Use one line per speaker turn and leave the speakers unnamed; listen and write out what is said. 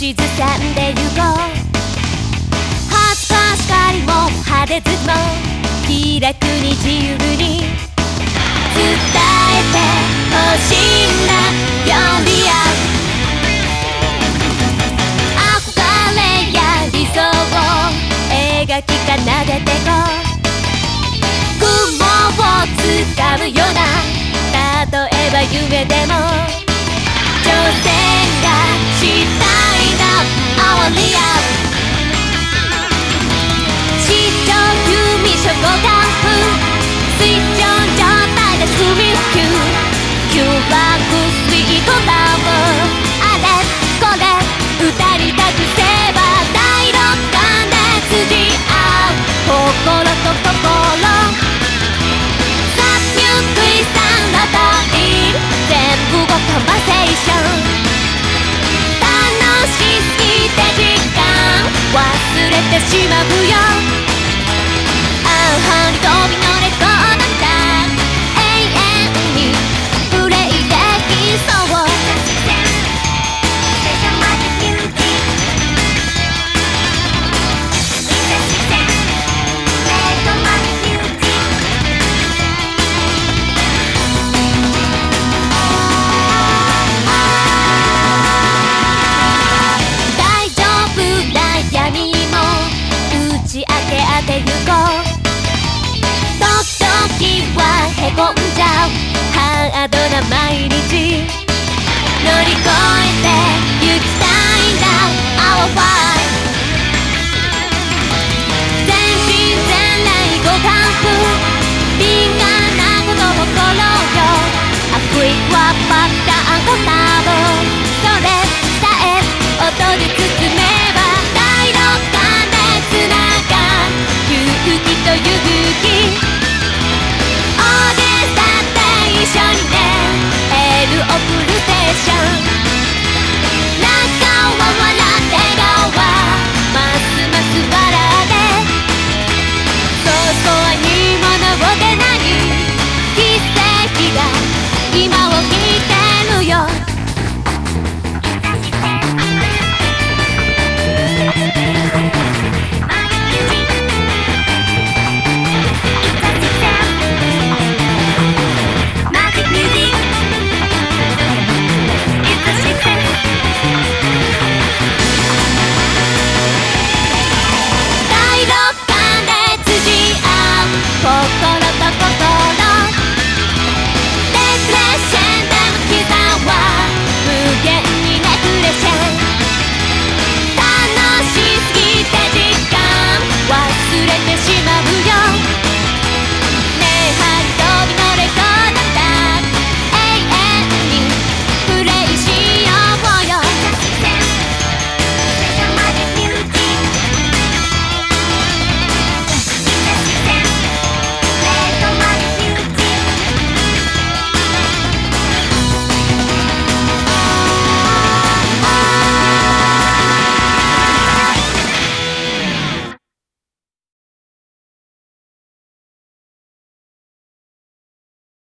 口ずさんでゆこう。ハスパス光も派手ずも気楽に自由に伝えてほしいんだ呼び合う。憧れや理想を描き奏でてこう。雲をつかむよう。な例えば夢でも女性しまうよ。ああ飛びのへこんじゃう。ハードな毎日。